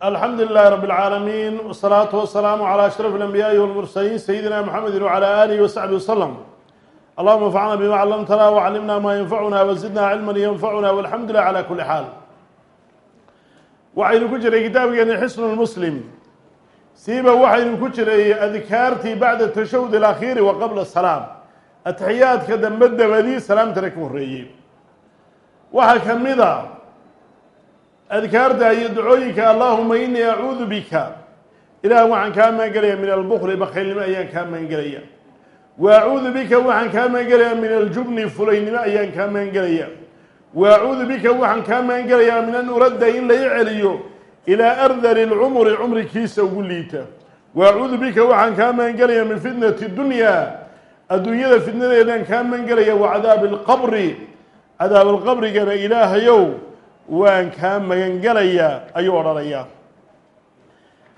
alxamdu lilahi rab اlcaalamiin wsalaatu wasalaamu calى ashraf اlanbiyaaءi wاlmursaliin sayidina mxamedi wcalى alihi wasaxbi waslm allahuma anfacna bima callamtana wcallimna ma yanfacuna wazidna cilman yanfacuna walxamdu lilah cala kuli xaal waxaynu ku jiray kitaabkeeni xisnu lmuslim siiba waxaynu ku jiray adkaartii bacda tashahud alakhiiri wa qabla salaam atixiyaadka dambe dabadii salaamtana ka horreeyey waxaa ka mid a adkaarta iyo ducooyinka allahuma inii acuudu bika. Ilaah waxaan kaa maangelaya min albukli bakaylnimo ayaan kaa maangelaya wa acuudu bika waxaan kaa maangelayaa min aljubni fulaynimo ayaan kaa maangelaya wa acuudu bika waxaan kaa maangelayaa min an uradda in lai celiyo ilaa ardali lcumri cumrikiisa ugu liita. Wa acuudu bika waxaan kaa maangelayaa min fitnati dunya adduunyada fitnadeedaan kaa maangelaya wa cadaabi alqabri. Cadaab alqabrigana ilaahayow waan kaa magangelayaa ayuu odhanayaa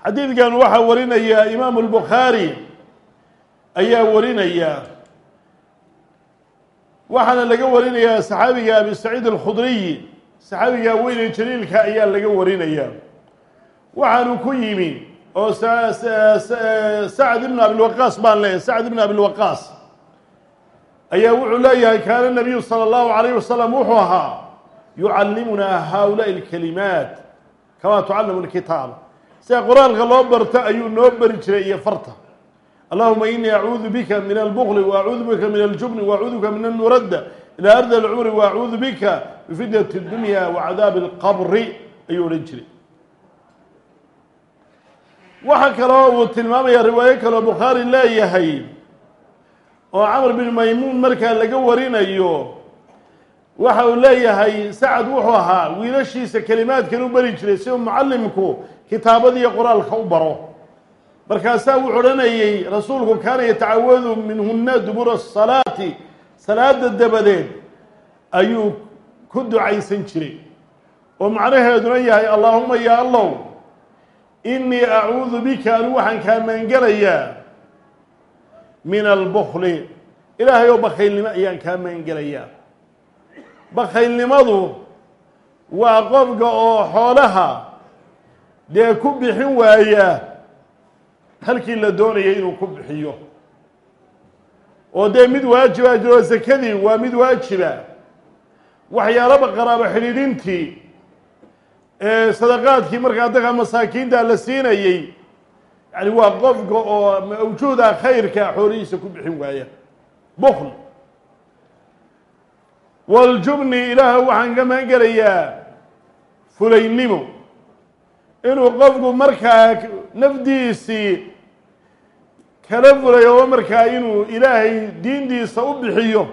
xadiidkan waxaa warinaya imaamu lbukhaari ayaa warinaya. Waxaana laga warinayaa saxaabiga abi saciid alkhudriy saxaabiga weyne jaliilka ayaa laga warinaya. Waxaanu ku yimi oo sacd ibn abilwaqaas baan leeyahay sacd ibn abilwaqaas ayaa wuxuu leeyahay kaana nabiyu salى اllahu alayh wasalam wuxuu ahaa yucallimunaa haulaai اlkalimaat kamaa tucallamu lkitaab sida qoraalka loo barto ayuu noo beri jiray iyo farta allahuma inii acuudu bika min albukli wa acuudu bika min aljubni wa acuudu bika min almuradda ilaa ardi alcumri wa acuudu bika bifitnati اdunya wa cadaabi اlqabri ayuu odhan jiray waxaa kaloo uu tilmaamaya riwaayo kaloo bukhaari leeyahay oo camr bin maymuun markaa laga warinayo waxa uu leeyahay sacad wuxuu ahaa wiilashiisa kelimaadkan u beri jiray si uu mucallimku kitaabadiiyo qoraalka u baro. Markaasaa wuxuu odhanayey rasuulku kaana yatacawadu minhuna dubura salaati. Salaada dabadeed ayuu ku ducaysan jiray. Oo macnaheeduna yahay allaahuma ya allow inii acuudu bika anu waxaan kaa maangelayaa min albukli ilaahay oo bakaylnimo ayaan kaa maangelayaa bakaylnimadu waa qofka oo xoolaha dee ku bixin waaya halkii la doonaya inuu ku bixiyo. Oo dee mid waajiba jiro sakadii waa mid waajiba. Waxyaalaba qaraabo xidhiidhintii ee sadaqaadkii markaa dadka masaakiinta la siinayey yani waa qofka oo mawjuuda khayrka xoolihiisa ku bixin waaya. Bukl waljubni ilaaha waxaan ka maangelayaa fulaynimo inuu qofku markaa nafdiisii kala fulay oo markaa inuu ilaahay diintiisa u bixiyo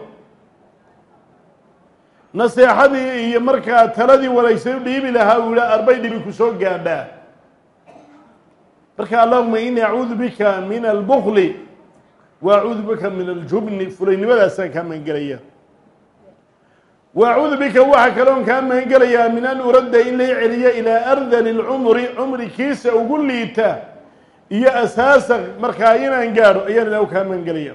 naseexadii iyo markaa taladii wanaagsan u dhiibi lahaa uu yiha arbay dhibi ku soo gaadhaa. Marka allahuma inii acuudu bika min albukli wa acuudu bika min aljubni fulaynimadaasaan kaa maangelaya wa acuudu bika waxaa kaloon kaa maangelayaa min an uradda in lay celiyo ilaa ardali lcumri cumrikiisa ugu liita iyo asaasa markaa inaan gaadho ayaan ilahu kaa maangelaya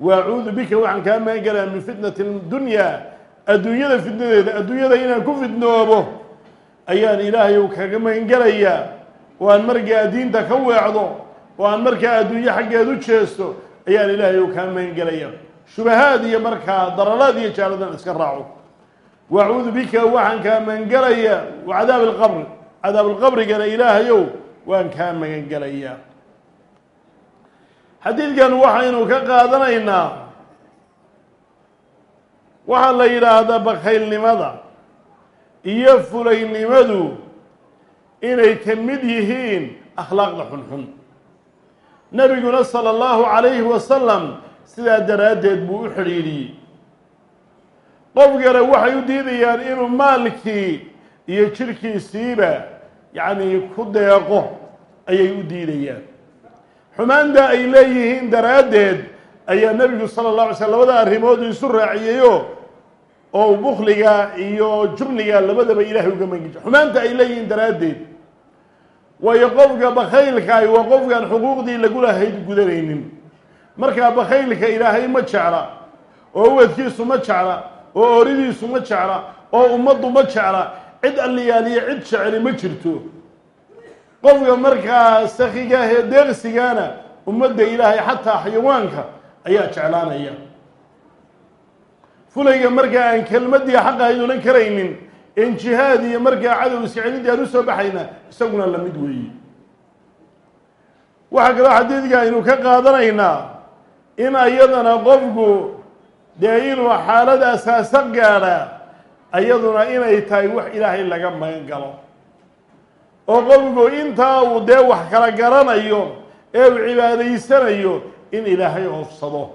wa acuudu bika waxaan kaa maangelayaa min fitnati dunya adduunyada fitnadeeda adduunyada inaan ku fitnoobo ayaan ilaahayow kaga maangelayaa oo aan markaa diinta ka weecdo oo aan markaa adduunyo xaggeed u jeesto ayaan ilaahayow kaa maangelaya shubahaad iyo markaa daralaad iyo jaaladan iska raaco wacuudu bika waxaan kaa magangelayaa wa cadaab alqabri. Cadaab alqabrigana ilaahayow waan kaa magangelayaa xadiidkan waxaynu ka qaadanaynaa. Waxaa la yidhaahdaa bakaylnimada iyo fulaynimadu inay ka mid yihiin akhlaaqda xunxun. Nebiguna sala allahu calayhi wasalam sidaa daraaddeed buu u xidhiidhiyey qofkana waxay u diidayaan inuu maalkii iyo jidhkiisiiba yacnii ku deeqo ayay u diidayaan. Xumaanta ay leeyihiin daraaddeed ayaa nebigu sala allah alay slm labada arrimood isu raaciyeyo oo bukliga iyo jubniga labadaba ilaahay uga mangijo xumaanta ay leeyihiin daraaddeed. Waayo qofka bakaylkaahi waa qofkaan xuquuqdii lagu lahayd gudanaynin. Markaa bakaylka ilaahay ma jecla oo uwadkiisu ma jecla oo oridiisu ma jecla oo ummaddu ma jecla cid alliyaaliya cid jeceli ma jirto. Qofka markaa sakiga ah ee deeqsigaana ummadda ilaahay xataa xayawaanka ayaa jeclaanaya. Fulayga markaa aan kelmaddii xaqa odhan karaynin en jihaad iyo markaa cadow iska celintii aan u soo baxayna isaguna la mid weeye waxaa kaloo xadiidka aynu ka qaadanaynaa in ayadana qofku dee inuu xaalad asaasa gaadha ayaduna inay tahay wax ilaahay laga magan galo. Oo qofku intaa uu dee wax kala garanayo ee uu cibaadaysanayo in ilaahay oofsado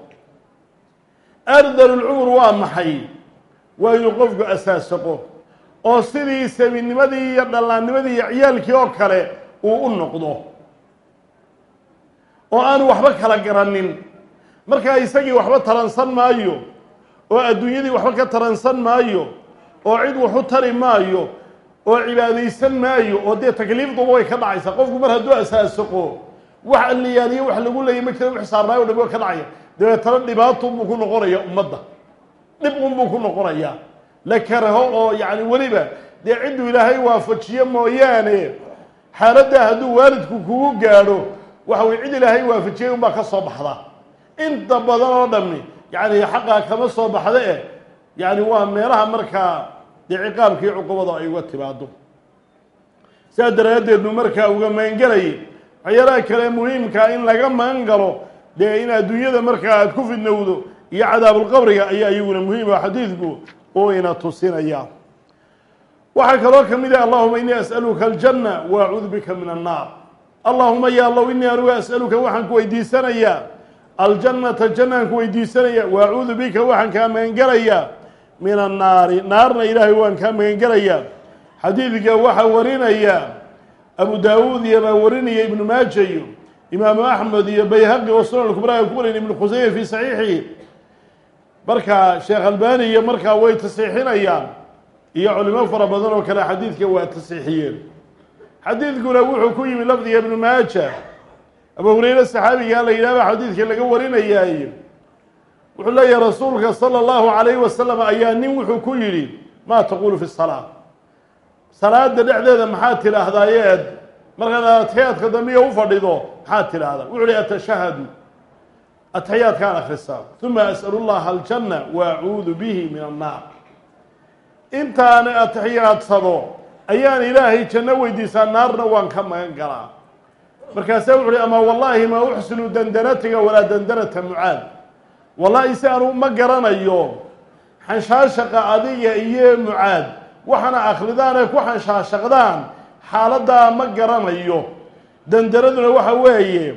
ardalulcumur waa maxay? Waa inuu qofku asaasaqo oo sidii sabinimadii iyo dhallaannimadii iyo ciyaalkii oo kale uu u noqdo. Oo aanu waxba kala garanin. Markaa isagii waxba taransan maayo oo adduunyadii waxba ka taransan maayo oo cid waxu tari maayo oo cibaadaysan maayo oo dee takliifduba way ka dhacaysaa. Qofku mar hadduu asaasaqo wax alliyaaliyo wax lagu leeyay ma jira wix saarnaayo o dham waa ka dhacaya. Dabeetana dhibaatunbuu ku noqonaya ummadda. Dhib unbuu ku noqonayaa la karaho oo yacni weliba dee cidduu ilaahay waafajiyo mooyaane xaaladdaa hadduu waalidku kugu gaadho waxa weye cid ilaahay waafajiyay unbaa ka soo baxda. Inta badan oo dhami yacni xaqaa kama soo baxda eh. Yacni waa meelaha markaa dee ciqaabkii cuqubada ay uga timaado saa daraaddeed buu markaa uga magangelayay waxyaalaha kale muhiimkaa in laga magan galo dee in adduunyada markaa aada ku fidnowdo iyo cadaabulqabriga ayaa iyaguna muhiima xadiidku oo ina tusinaya waxaa kaloo ka mid ah allahuma inii as'aluka aljanna wa acuudu bika min annaar. Allahuma ya allow inii anugu as'aluka waxaan ku weydiisanayaa aljannata jannaan ku weydiisanaya wa acuudu bika waxaan kaa magangelayaa min annaari naarna ilaahay waan kaa magangelayaa xadiidka waxaa warinaya abu daawuud iyo baa warinaya ibnu maaja iyo imaamu axmed iyo bayhaqi oo sunan kubraa ku warinaya ibnu khuseyme fii saxiixihi. Markaa sheekh albani iyo markaa way tasiixinayaan iyo culimo fara badan oo kale xadiidka waa tasiixiyeen. Xadiidkuna wuxuu ku yimi lafdiga ibnu maaja abu hureyre saxaabigaa la yidhahba xadiidka laga warinayaaye wuxuu leeyahay rasuulka sala allahu calayhi wasalam ayaa nin wuxuu ku yidhi maa taqulu fi salaa salaada dhexdeeda maxaad tidhaahdaayeed markaad ataxiyaadka dambiya u fadhido maxaad tidhaahdaa wuxuu hi atashahadu. Ataxiyaadkaan akhrisaa uma as'alu llaha aljanna wa bihi min annaar intaan atixiyaadsado ayaan ilaahay janno weydiisaa naarna waan ka magan galaa markaasaa wuxu uhi amaa wallaahi maa uxsinu dandanatiga walaa dandanata mucaad wallaahi si anu ma garanayo xanshaashaqa adiga iyo mucaad waxaana akhridaan ee ku xanshaashaqdaan xaaladdaa ma garanayo. Dandaraduna waxa weeye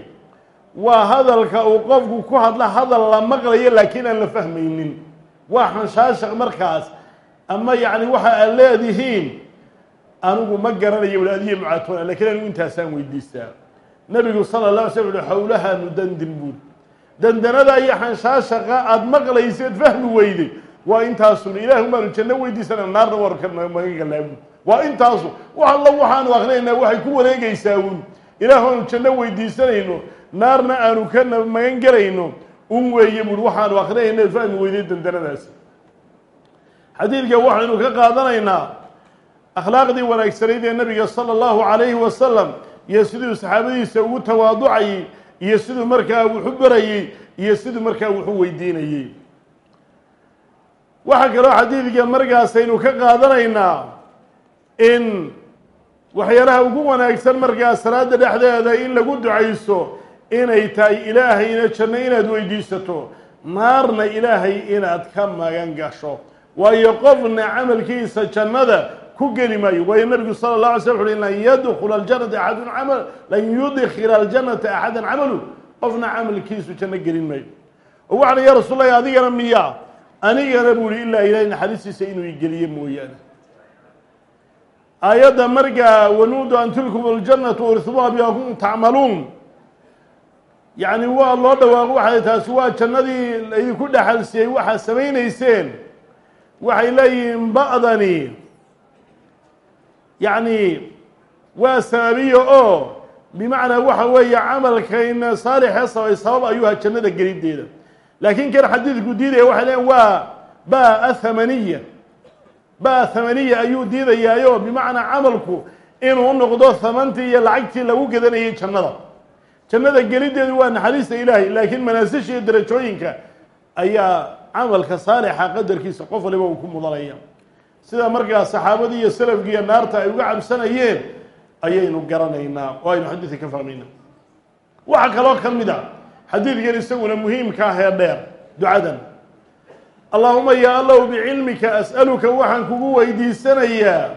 waa hadalka uu qofku ku hadla hadal la maqlayo laakiin aan la fahmaynin. Waa xanshaashaq markaas ama yacni waxa aad leedihiin anigu ma garanayo wali adiyo mucaadtoona lakiin anigu intaasaan weydiistaa nabigu sala la alay slam uhi xawlaha nudandin buud. Dandanada iyo xanshaashaqa aada maqlayseed fahmi weyday. Waa intaasun ilaahu maanu janno weydiisana naarna waanu ka magan galnaa buud waa intaasu. Wax waxaanu akrinaynaa waxay ku wareegaysaa uun ilaahu aanu janno weydiisanayno naarna aanu ka magan gelayno un weeye buuri waxaanu akrinayna fahmi weyday dandanadaasi. Xadiidka waxaynu ka qaadanaynaa akhlaaqdii wanaagsanayd ee nabiga sala allahu calayhi wasalam iyo siduu saxaabadiisa ugu tawaaducayey iyo siduu markaa wuxu barayey iyo siduu markaa wuxu weydiinayey waxaa kaloo xadiidka markaasaynu ka qaadanaynaa in waxyaalaha ugu wanaagsan markaa salaada dhexdeeda in lagu ducayso inay tahay ilaahayna janno inaad weydiisato naarna ilaahay inaad ka magan gasho. Waayo qofna camalkiisa jannada ku geli maayo. Waayo nabigu sala la alay wuxu uhi lan yadkula aljanata axadun camal lan yudkila aljanata axadan camalu. Qofna camalkiisu janno gelin maayo. Oo waxana ya rasuul lahi adigana miya anigana buu ihi ilaa ilahay naxariistiisa inuu igeliye mooyaane. Aayadda markaa wanuudu an tilkum aljannatu urisubuha bima kuntum tacmaluun. Yacni waa loo dhawaaqo waxay taasi waa jannadii laydinku dhexalsiyey waxaad samaynayseen. Waxay leeyihiin ba'dani yacni waa sababiyo oo bimacnaa waxa weeye camalkayna saalixee sabay sabab ayuuha jannada geliddeeda laakiin kan xadiidku diidaya waxay leeyiin waa baa thamaniya baa thamaniya ayuu diidayaayo bimacnaa camalku inuu noqdo hamantii iyo lacagtii lagu gadanayay jannada. Jannada geliddeedu waa naxariista ilaahay laakiin manaasisha iyo darajooyinka ayaa camalka saalixa qadarkiisa qof waliba uu ku mudanaya sida markaa saxaabadii iyo salafkiiyo naarta ay uga cabsanayeen ayaynu garanaynaa. Oo aynu xadiidka ka fahmayna waxaa kaloo ka mid a xadiidkan isaguna muhiimka ah ee dheer ducadan. Allaahuma ya allow bicilmika as'aluka waxaan kugu weydiisanayaa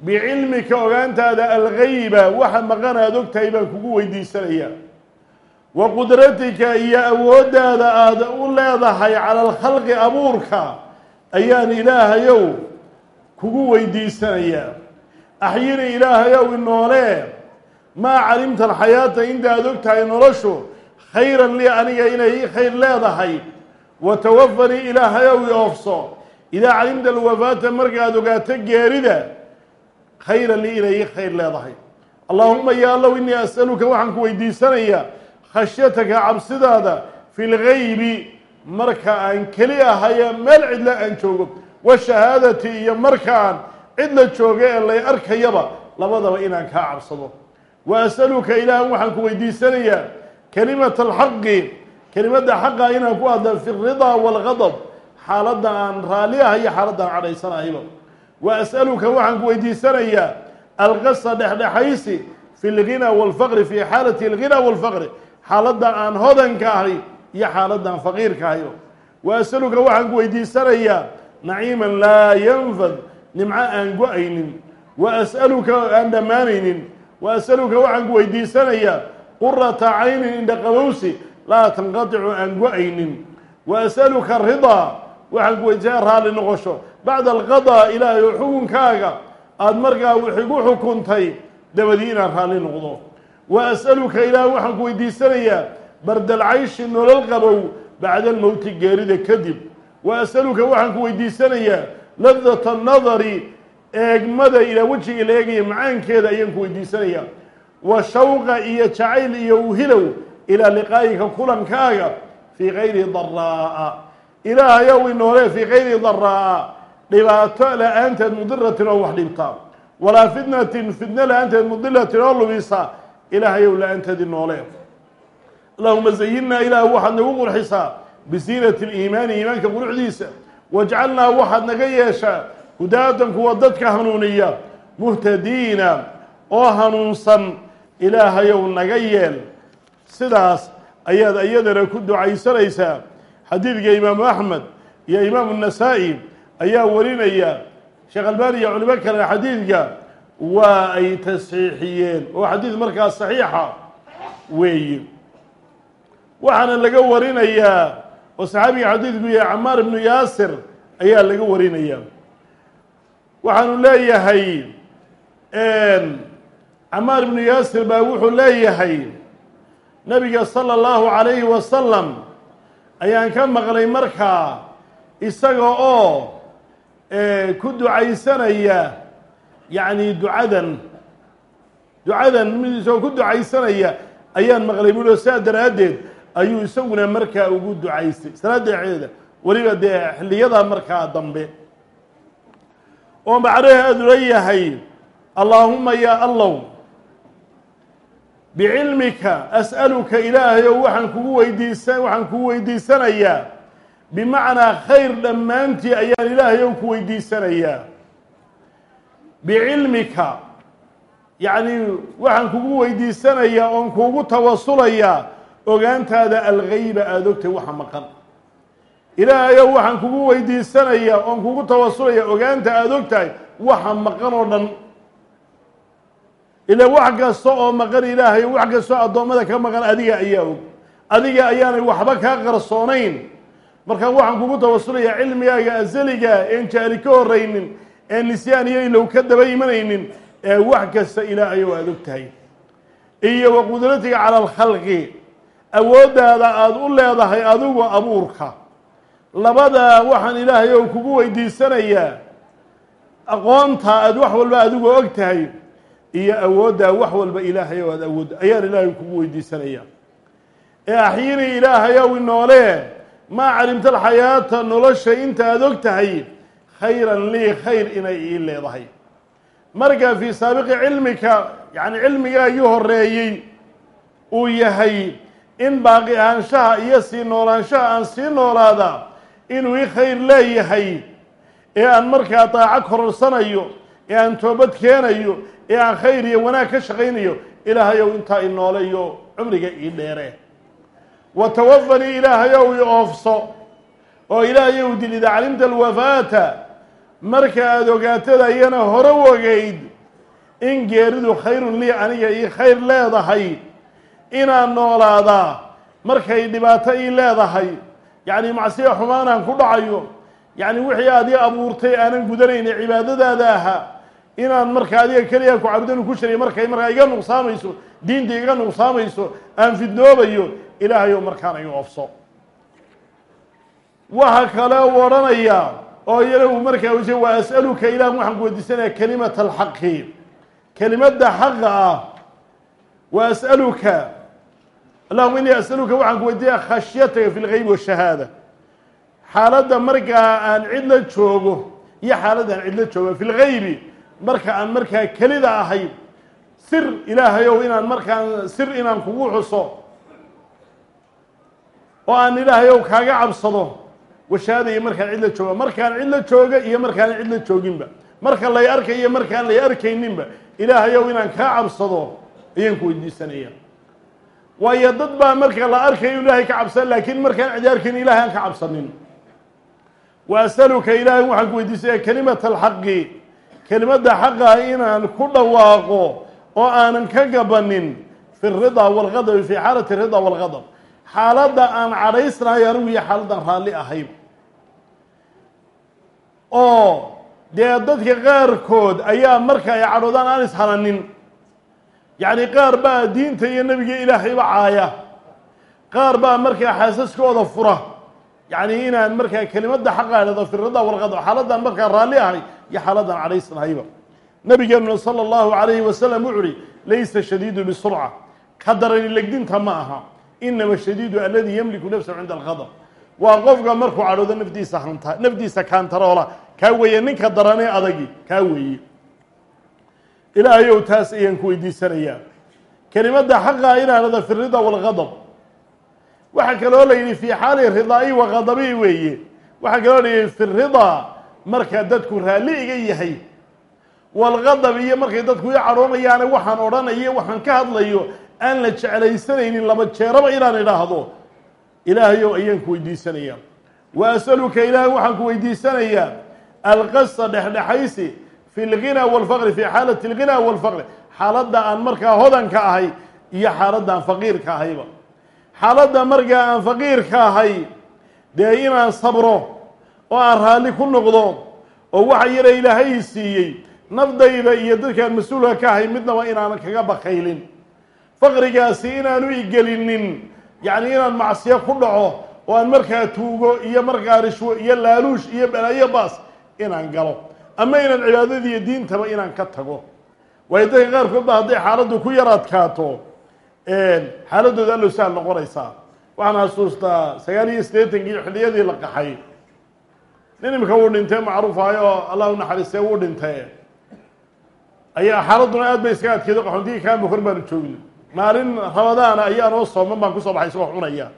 bicilmika ogaantaada algayba waxa maqan aad og baan kugu weydiisanayaa. Wa qudratika iyo awooddaada aada u leedahay cala alkhalqi abuurka ayaan ilaahayow kugu weydiisanayaa. Axyini ilaahayow inoolee maa calimta alxayaata inta aad og tahay noloshu khayran lii aniga inay ii khayr leedahay. Wa tawafanii ilaahayow i oofso. Idaa calimta alwafaata markaad ogaato geerida khayran lii inay ii khayr leedahay. Allaahuma ya allow innii as'aluka waxaan ku weydiisanayaa khashyataka cabsidaada fi lgaybi marka aan keli ahaye meel cidla aan joogo washahaadati iyo markaan cidla jooga ee lay arkayaba labadaba inaan kaa cabsado. Wa as'aluka ilaahan waxaan ku weydiisanayaa kelimata alxaqi kelimadda xaqa inaan ku hadla fi ridaa waalgadab xaaladda aan raalli ah iyo xaaladda aan cadhaysanahayba wa as'aluka waxaan ku weydiisanayaa alqasa dhexdhexaysi fi lghina waalfaqri fi xaalati alghina waalfaqri xaaladda aan hodanka ahay iyo xaaladda aan faqiirka ahayba wa as'aluka waxaan ku weydiisanayaa naciiman laa yanfad nimco aan go'aynin. Wa as'aluka aan dhammaanaynin. Wa as'aluka waxaan ku weydiisanayaa qurata caynin indhaqabowsi laa tanqaticu aan go'aynin. Wa as'aluka ridaa waxaan ku weydiisanaya raalli noqosho. Bacda alqadaa ilaahay oo xukunkaaga aada markaa wixigu xukuntay dabadii inaan raalli noqdo. Wa as'aluka ilaah waxaan ku weydiisanayaa bardalcayshi nolol qabow bacda almowti geerida kadib. Wa as'aluka waxaan ku weydiisanayaa ladata nadari eegmada ilaa wejiga la eegaya macaankeeda ayaan ku weydiisanayaa. Wa shawqa iyo jacayl iyo uhilow ilaa liqaa'ika kulankaaga fii kayri daraa'a ilaahayow inoole fii kayri daraa'a dhibaato la'aanteed mudiratin oo wax dhibta. Walaa fitnatin fitno la'aanteed mudilatin oo lubisa ilaahayow la'aanteed inoole allahuma zayinaa ilaah waxaad nagu qurxisaa bisiinati liimaani iimaanka quruxdiisa. Wajcalnaa waxaad naga yeeshaa hudaatan kuwa dadka hanuuniya muhtadiina oo hanuunsan. Ilaahayow naga yeel. Sidaas ayaad iyadana ku ducaysanaysaa xadiidka imaamu axmed iyo imaamu nasaa-i ayaa warinaya. Sheekh albani iyo culimo kale xadiidka waa ay tasxiixiyeen. Oo xadiid markaa saxiixa weeye waxaana laga warinayaa oo saxaabiga xadiidku yahay camaar ibnu yaasir ayaa laga warinaya waxaanu leeyahay camaar ibnu yaasir baa wuxuu leeyahay nabiga sala allahu calayhi wasalam ayaan ka maqlay markaa isaga oo ku ducaysanaya yacni ducadan. Ducadan mid isagoo ku ducaysanaya ayaan maqlay bulo saa daraaddeed ayuu isaguna markaa ugu ducaystay. Salaaddeexeeda weliba dee xilliyada markaa dambe. Oo macnaheedu leeyahay allaahuma yaa allow bicilmika as'aluka ilaahayow waxaan kugu weydiisa waxaan kugu weydiisanayaa. Bimacnaa khayr dhammaantii ayaan ilaahayow ku weydiisanayaa. Bicilmika yacni waxaan kugu weydiisanayaa oon kuugu tawasulayaa ogaantaada algayba aada ogtay waxa maqan. Ilaahayow waxaan kugu weydiisanayaa oon kugu tawasulaya ogaanta aada og tahay waxa maqan oo dhan. Ilaa wax kasta oo maqan ilaahay wax kastoo addoommada ka maqan adiga ayaa og. Adiga ayaanay waxba kaa qarsoonayn. Markaa waxaan kugu tawasulayaa cilmigaaga asaliga een jaali ka horaynin ee nisyaan iyo ilow ka daba imanaynin ee wax kasta ilaahayow aada og tahay iyo wa qudratiga cala alkhalqi awooddaada aada u leedahay adigu abuurka. Labadaa waxaan ilaahayow kugu weydiisanayaa aqoonta aada wax walba adigu og tahay iyo awooddaa wax walba ilaahayow aada awoodda ayaan ilaahay kugu weydiisanayaa. Ee axyinii ilaahayow inoolee maa calimta alxayaata nolosha inta aada og tahay khayran lii khayr inay ii leedahay. Marka fii saabiqi cilmika yacni cilmigaagii horeeyey uu yahay in baaqi ahaanshaha iyo sii noolaanshaha aan sii noolaada inuu i khayr leeyahay ee aan markaa daaco kororsanayo ee aan toobad keenayo ee aan khayr iyo wanaag ka shaqaynayo ilaahayow intaa i nooleyo cumriga ii dheere. Wa tawafanii ilaahayow i oofso oo ilaahayow dil idaa calimta alwafaata marka aada ogaatadayana hore u in geeridu khayrun lii aniga ii khayr leedahay inaan noolaadaa. Markay dhibaato ii leedahay yacni macsiya xumaanaan ku dhacayo yacni wixii aad ii abuurtay aanan gudanayna cibaadadaada ahaa inaan marka adiga keliya ku cabudanu ku jiray markay markaa iga nuqsaamayso diinta iga nuqsaamayso aan fidnoobayo ilaahayow markaana i oofso waxa kale u odhanayaa oo iyana markaa wese waa as'aluka ilah waxaan ku weydiisanaya kalimata alxaqi kelimadda xaqa ah wa as'aluka allahuma inii as'aluka waxaan ku weydiinaya khashyataka fi lgeyb washahaada xaaladda markaa aan cidla joogo iyo xaaladda aan cidla joogo fi lgeybi marka aan markaa kelida ahay sir ilaahayow inaan markaan sir inaan kugu xuso oo aan ilaahayow kaaga cabsado washahaada iyo markaan cidla jooga markaan cidla jooga iyo markaan cidla jooginba. Marka lay arkay iyo markaan lay arkayninba ilaahayow inaan kaa cabsado ayaan ku weydiisanaya waayo dad baa marka la arkayo ilaahay ka cabsan laakiin markaan cidi arkayn ilahay aan ka cabsanin. Wa asaluka ilaahay waxaan ku weydiisaya kelimata alxaqi kelimadda xaqa inaan ku dhawaaqo oo aanan ka gabanin fi ridaa walgadab fi xaalati ridaa walgadab xaaladda aan cadhaysnahay anigu iyo xaaladdan raalli ahayn. Oo dee dadka qaarkood ayaa marka ay cadhoodaan aan ishananin yacni qaar baa diinta iyo nebiga ilaahayba caaya. Qaar baa markaa xaasaskooda fura. Yacni inaan markaa kelimadda xaqa idhahdo fi rida walqadab xaaladdan markaa raalli ahay iyo xaaladdan cadhaysnahayba nabigeenuna sala allahu calayhi wasalam wuxu uhi laysa shadiidu bisurca. Ka darani legdinta ma aha. Inama shadiidu aladi yamliku nafsahu cinda alqadab waa qofka markuu cadhoodo nafdiisa hanta nafdiisa kaantaroola kaa weeye ninka daranee adagi kaa weeye ilaahayow taas ayaan ku weydiisanayaa. Kelimadda xaqa inaanada fi rida walgadab waxaa kaloo la yidhi fii xaali ridaa'i wa gadabii weeye. Waxaa kaloo la yidhi fi ridaa marka dadku raalli iga yahay. Walgadab iyo markay dadku i cadhoonayaane waxaan odhanayo waxaan ka hadlayo aan la jeclaysanaynin laba jeeraba inaan idhaahdo. Ilaahayow ayaan ku weydiisanayaa. Wa asaluka ilaahay waxaan ku weydiisanayaa. Alqasa dhexdhexaysi fi lghinaa walfaqri fi xaalati alghinaa walfaqri. Xaaladda aan markaa hodanka ahay iyo xaaladda aan faqiirka ahayba. Xaaladda markaa aan faqiirka ahay dee inaan sabro oo aan raalli ku noqdo oo waxa yara ilaahay siiyey nafdayda iyo dadkaan mas'uulka ka ahay midnaba inaanan kaga bakaylin faqrigaasi inaanu igelinin yacni inaan macsiyo ku dhaco oo aan markaa tuugo iyo markaa rishwo iyo laaluush iyo balaayo baas inaan galo ama inaan cibaadadii iyo diintaba inaan ka tago. Waayo dadka qaarkood ba hadday xaaladdu ku yar adkaato xaaladooda allow sahal noqonaysaa. Waxaan xasuustaa sagaal iyo siddeetankii xilliyadii la qaxay. Nin imika wuu dhintay macruuf ahay oo allah u naxariistee wuu dhintay. Ayaa xaaladduna aad bay iskaga adkeeday qaxoontigii kaanba kor baanu joogna maalin rabadaana ayaa noo sooman baan ku soo baxay isagoo cunaya.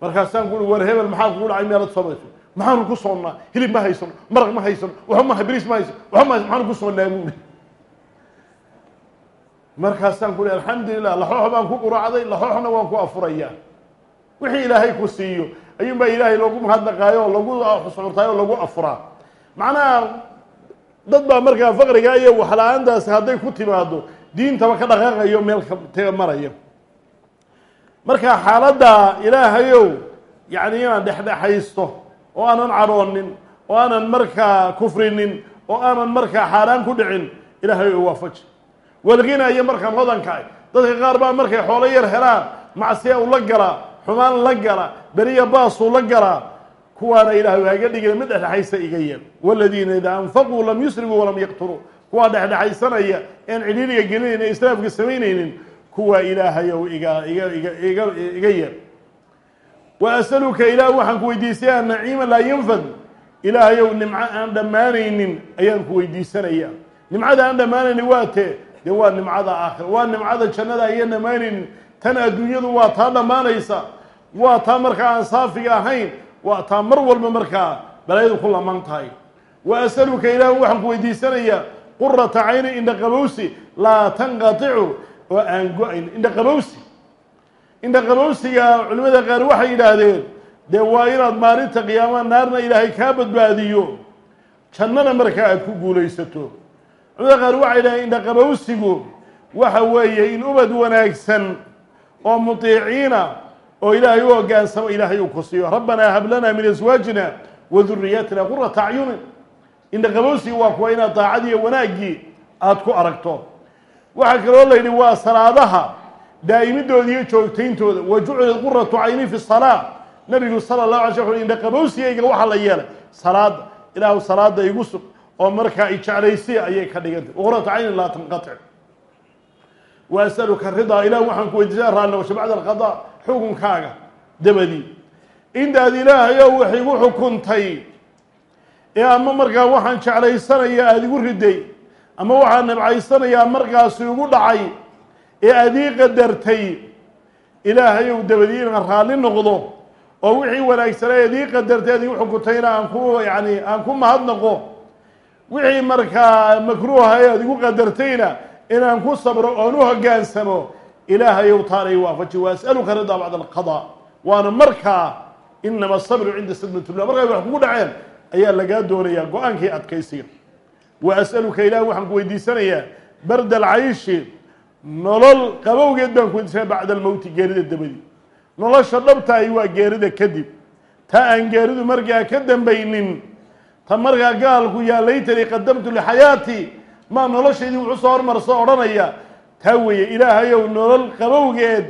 Markaasaan ku ui war hebel maxaa kugu dhacay? Meelad soomayso maxaanu ku soonnaa hilib ma haysano maraq ma haysano waxba ma bris ma haysano waxba ma haysan maxaanu ku soonnaa buuli markaasaan ku uhi alxamdulilah laxoox baan ku quracday laxooxna waan ku afurayaa. Wixii ilaahay ku siiyo ayuun baa ilaahay loogu mahadnaqaayo oo lagu xusxurtaayo oo lagu afuraa. Macnaha dad baa markaa faqriga iyo waxla-aantaasi hadday ku timaado diintaba ka dhaqaaqayo meel ka maraya. Marka xaaladda ilaahayow yacni inaan dhexdhexaysto oo aanan cadhoonin oo aanan markaa kufrinin oo aanan markaa xaaraan ku dhicin ilaahayow waafaji walgina iyo markaan hodankaay dadka qaar baa markay xoolo yar helaan macsiya u la galaa xumaan la gala beriya baasuu la galaa kuwaana ilaahay haga dhigina mid dhexdhexaysa iga yeel. Waladiina idaa anfaquu lam yusrifuu walam yaqturuu. Kuwaa dhexdhexaysanaya een cidhiiriga gelinaynin islaamka samaynaynin kuwaa ilaahayow iga iga iga iga iga yeel wa asaluka ilaah waxaan ku weydiisaya naciima laa yanfad ilaahayow nimco aan dhammaanaynin ayaan ku weydiisanaya nimcada aan dhammaanayni waa tee dee waa nimcada aakhira waa nimcada jannada ayaan dhammaanaynin tan adduunyadu waa taa dhammaanaysa waa taa markaa aan saafiga ahayn waa taa mar walba markaa balaayadu ku laman tahay wa asaluka ilaahu waxaan ku weydiisanayaa qurata cayni indha qabowsi laa tanqaticu oo aan go'ayn indha indha qabowsiga culimmada qaar waxay yidhaahdeen dee waa inaad maalinta qiyaamaha naarna ilaahay kaa badbaadiyo. Jannana markaa aada ku guulaysato. Culimada qaar waxay yidhahdeen indha qabowsigu waxa weeye in ubad wanaagsan oo mutiiciina oo ilaahay u hogaansamo ilaahay uu ku siiyo. Rabbanaa hab lanaa min aswaajina wa duriyaatina qurata acyunin indha qabowsiga waa kuwa inaad daacadiiyo wanaaggii aada ku aragto. Waxaa kaloo la yidhi waa salaadaha daa'imidooda iyo joogtayntooda. Wa jucilat quratu cayni fi salaa nabigu sala llahu alay sl uu indha qabowsigayga waxaa la yeelay. Salaada ilaahu salaada igu sug oo markaa ijeclaysiya ayay ka dhigantay. Quratu caynin laa tanqatic wa asaluka ridaa ilah waxaan ku weydiisaya raalnawasho bacda alqada xukunkaaga dabadii. Intaad ilaahayow wax igu xukuntay ee ama markaa waxaan jeclaysanaya aada igu riday ama waxaan nabcaysanayaa markaasi igu dhacay ee aada ii qadartay ilaahayow dabadii inaan raalli noqdo oo wixii wanaagsanaa eed ii qadartay aad igu xukuntayna aan ku yani aan ku mahadnaqo wixii markaa makruuha ee aad igu qadartayna inaan ku sabro oon u hogaansamo ilaahayow taanay waafaji wa as'aluka ridaa bacda alqada. Waana markaa inama asabru cinda sadmatullah markay wax kugu dhaceen ayaa lagaa doonayaa go'aankii adkaysiga. Wa as'aluka ilaah waxaan ku weydiisanayaa barda alcayshi nolol qabowgeed baan ku weydiisanaya bacda almowti geerida dabadii nolosha dhabtahay waa geerida kadib. Ta aan geeridu markaa ka dambaynin ta markaa gaalku yaa laytanii qadamtu lixayaati maa noloshaydii wuxuu soo hormarso odhanaya. Taa weeye ilaahayow nolol qabowgeed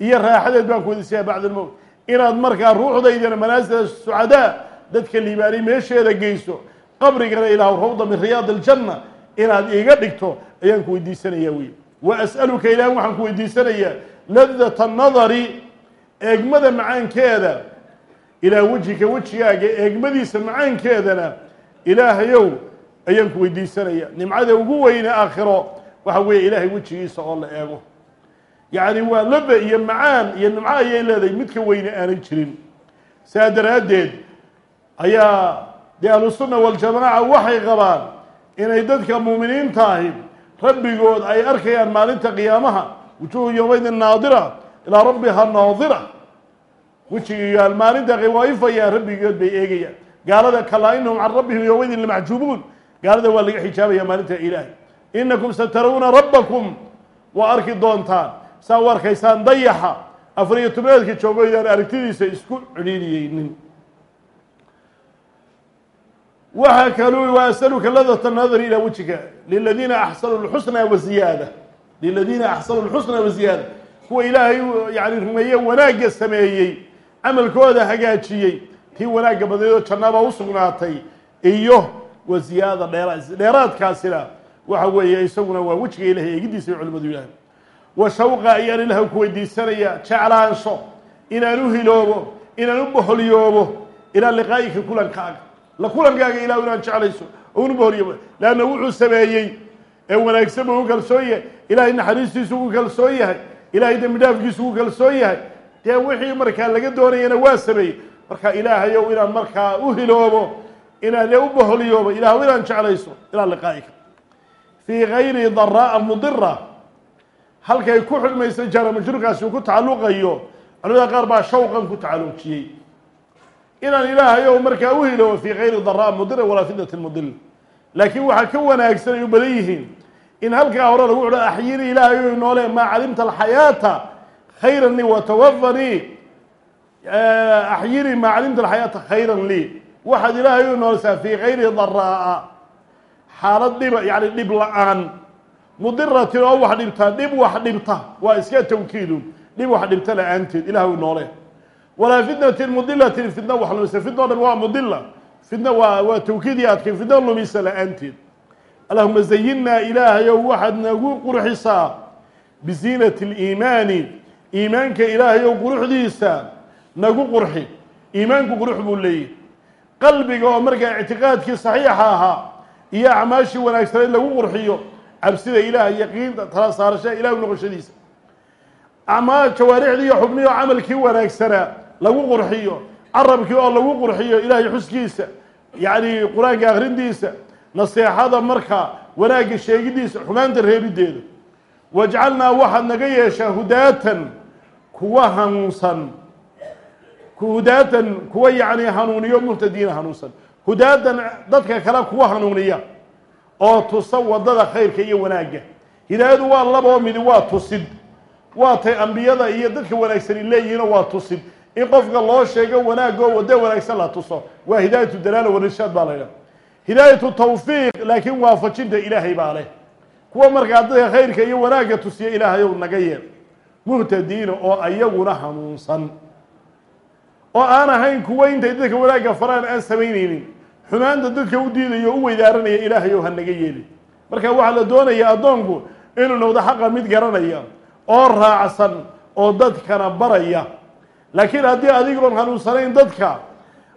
iyo raaxadeed baan ku weydiisaya bacda almowt. Inaad markaa ruuxdaydana manaasila sucadaa dadka liibaanay meesheeda geyso qabrigana ilaahu rawda min riyaad aljanna inaad iiga dhigto ayaan ku weydiisanayaa wey wa as'aluka ilaah waxaan ku weydiisanayaa ladata annadari eegmada macaankeeda ilaa wejhika wejigaaga eegmadiisa macaankeedana ilaahayow ayaan ku weydiisanayaa nimcada ugu weyne aakhiro waxa weeye ilaahay wejigiisa oo la eego yacni waa laba iyo macaan iyo nimco ayay leedahay midka weyne aanay jirin saa daraaddeed ayaa dee ahlusunna waljamaaca waxay qabaan inay dadka muuminiinta ahi rabbigood ay arkayaan maalinta qiyaamaha. Wujuuhu yowmaydin naadira ilaa rabbiha naadira. Wejigigaal maalinta waa ifayaan rabbigood bay eegayaan. Gaalada kalaa inahum can rabbihim yowmaydin lamacjubuun gaalada waa laga xijaabaya maalinta ilaahay. Inakum satarawna rabbakum waa arki doontaan. Saa u arkaysaan dayaxa afar iyo tobnaadka joogoydaan aragtidiisa isku cidhiiriyeynin waxaa kaluu wa asaluka ladata nadar ilaa wejika liladiina axsanu lxusna waziyaada liladiina axsanu lxusna waziyaada kuwa ilaahay yani rumeeye wanaagga sameeyey camalkooda hagaajiyey tii wanaagga badneedoo jannaba u sugnaatay iyo wa ziyaada dheera dheeraadkaasina waxa weeye isaguna waa wejiga ilahay eegidiisa ay culimadu yidhaaheen wa shawqa ayaan ilaah ku weydiisanaya jeclaansho inaan u hiloobo inaan u boholyoobo ilaa liqaa'ika kulankaaga la kulankaaga ilah inaan jeclayso oonu boholyoobo leanna wuxuu sameeyey ee wanaagsan buu u kalsoon yahay ilaahay naxariistiisu ugu kalsoon yahay ilaahay dembi dhaafkiisu ugu kalsoon yahay dee wixii markaa laga doonayana waa sameeyey. Marka ilaahayow inaan markaa u hiloobo inaan u boholyoobo ilaah inaan jeclayso ilaa liqaa'ika fii gayri daraa'a mudira halkay ku xidhmaysa jaara majruurkaasi uu ku tacalluqayo culimada qaar baa shawqan ku tacalluujiyey inaan ilaahayow markaa u hiloobo fii gayri daraa'a mudira walaa fitnati mudil. Laakiin waxaa ka wanaagsan ay u badan yihiin in halkaa hore lagu cuho axyini ilaahayow noole maa calimta alxayaata khayran lii watawafanii axyini maa calimta alxayaata khayran lii. Waxaad ilaahayow nooleysaa fii gayri daraa'a xaalad dhiba yani dhib la'aan. Mudiratin oo wax dhibta dhib wax dhibta. Waa iska tawkiidun dhib wax dhibta la'aanteed ilaah noole walaa fitnatin mudilatin fitna wax lumisa o dhan waa mudila fitna waa waa tawkiidii adkay fitna lumisa la'aanteed allahuma zayinaa ilaahayow waxaad nagu qurxisaa biziinati اliimaani iimaanka ilaahayow quruxdiisa nagu qurxi. Iimaanku qurux buu leeyahy qalbiga oo markaa ictiqaadkii saxiixa ahaa iyo acmaashii wanaagsaneed lagu qurxiyo cabsida ilaah yaqiinta tala saarashada ilah noqoshadiisa. Acmaa jawaarixdii iyo xubnihii oo camalkii wanaagsanaa lagu qurxiyo carabkii oo lagu qurxiyo ilaahay xuskiisa yacni qur'aanka akhrintiisa naseexada marka wanaagga sheegidiisa xumaanta reebideeda. Wajcalnaa waxaad naga yeeshaa hudaatan kuwa hanuunsan. Hudaatan kuwa yacni hanuuniyo muhtadiina hanuunsan. Hudaatan dadka kale kuwa hanuuniya oo tusa waddada khayrka iyo wanaagga. Hidaayadu waa laboo midi waa tusid. Waa tay ambiyada iyo dadka wanaagsani leeyihiinoo waa tusid in qofka loo sheego wanaagoo waddo wanaagsan la tuso. Waa hidaayatu dalaala warishaad baa laydhaha hidaayatu tawfiiq laakiin waafajinta ilaahay baa leh. Kuwa markaa dadka khayrka iyo wanaagga tusiya ilaahayow naga yeel muhtadiina oo ayaguna hanuunsan. Oo aan ahayn kuwa intay dadka wanaagga faraan aan samaynaynin. Xumaanta dadka u diidaya o u weydaaranaya ilaahayow ha naga yeeli. Marka waxaa la doonaya addoonku inuu noqdo xaqa mid garanaya oo raacsan oo dadkana baraya laakiin haddii adigoon hanuunsanayn dadka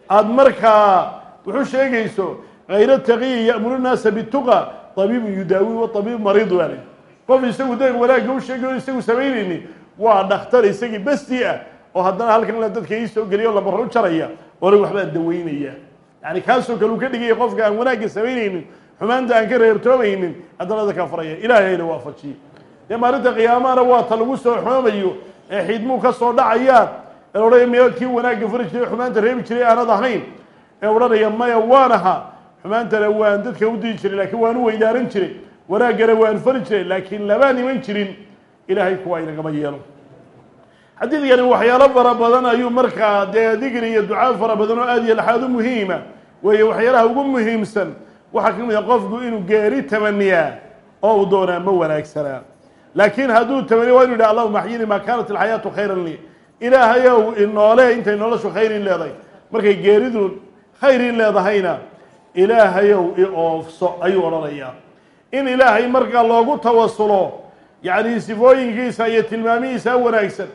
aada markaa wuxuu sheegayso hayro taqiyi ya'muru nnaasa bituqa tabiibun yudaawi wa tabiib mariid waale qof isagu dadka wanaagga u sheegay o isagu samaynayni waa dhakhtar isagii bestii ah oo haddana halkan la dadka ii soo geliyo labarro u jaraya oona waxbaa daweynaya. Yani kaasoo kale uu ka dhigaya qofka aan wanaagga samaynaynin xumaanta aan ka reertoomaynin haddana dadka faraya ilaahayna waafajiye dee maalinta qiyaamahana waa ta lagu soo xoomayo ee xiidmuu ka soo dhacayaan ee odhanaya miyaad kii wanaagga fari jiray xumaanta reebi jiray aanad ahayn ee odhanaya maya waan ahaa. Xumaantana waan dadka u dii jiray laakiin waan u weydaaran jiray. Wanaaggana waan fari jiray laakiin labaan iman jirin. Ilaahay kuwa inagama yeelo. Xadiidkani waxyaalo fara badan ayuu markaa dee digri iyo ducaa fara badan oo aada iyo laxaad u muhiima weeye waxyaalaha ugu muhiimsan waxaa ka mid a qofku inuu geeri tamaniyaa oo uu doonaa ma wanaagsanaa. Laakiin hadduu tamaniya waa inu yidhi allahuma axyini maa kaanat alxayaatu khayran lii ilaahayow inoole intay noloshu khayrin leedahay. Markay geeridu khayrin leedahayna ilaahayow i oofso ayuu odhanayaa in ilaahay markaa loogu tawasulo yacni sifooyinkiisa iyo tilmaamihiisa wanaagsan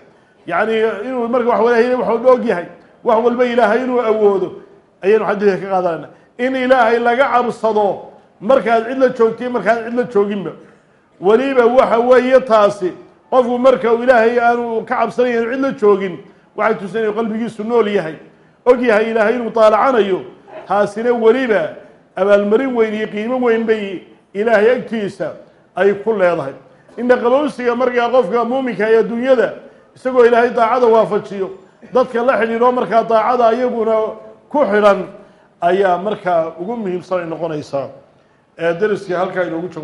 yacni inuu marka wax walahay wax walba og yahay wax walba ilaahay inuu awoodo ayaynu xadiidka ka qaadanayna. In ilaahay laga cabsado markaad cid la joogtiy markaad cid la jooginba weliba waxa weeye taasi qofku marka uu ilaahay aanu ka cabsanayn cid la joogin waxay tusinaya qalbigiisu nool yahay. Og yahay ilaahay inuu taalacanayo taasina weliba abaalmarin weyn iyo qiimo weyn bay ilaahay agtiisa ay ku leedahay. Indha qabowsiga markaa qofka muuminka ee adduunyada isagoo ilaahay daacada waafajiyo dadka la xidhiidho markaa daacada ayaguna ku xidhan ayaa markaa ugu muhiimsan ay noqonaysaa. Ee dariskii halkaa inoogu joogo